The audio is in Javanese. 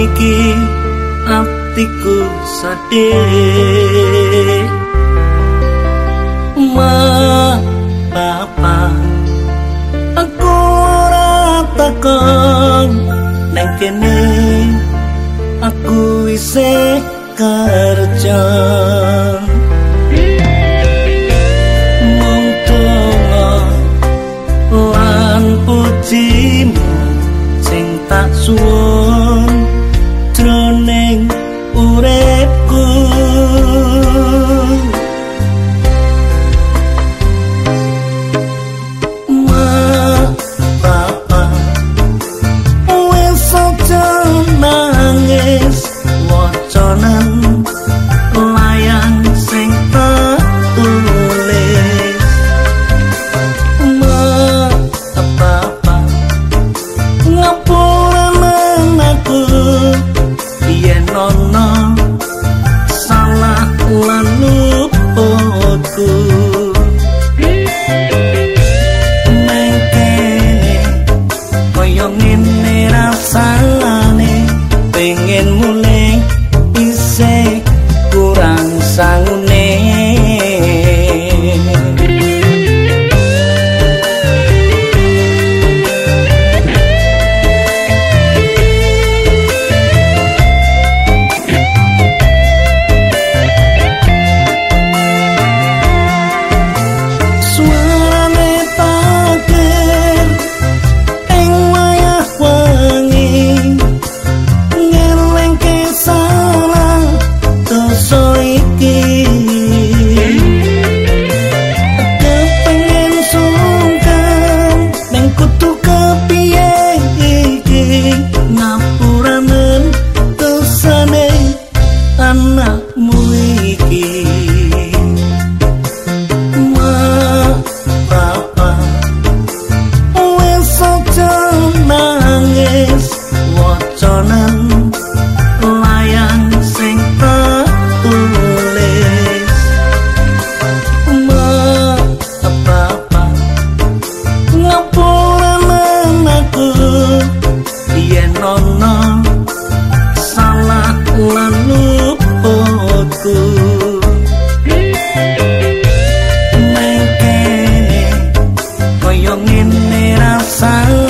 iki atiku sedih ma papa aku ora takon. Nang kene aku isih kerja mũi kỳ ngapuranen kesane anak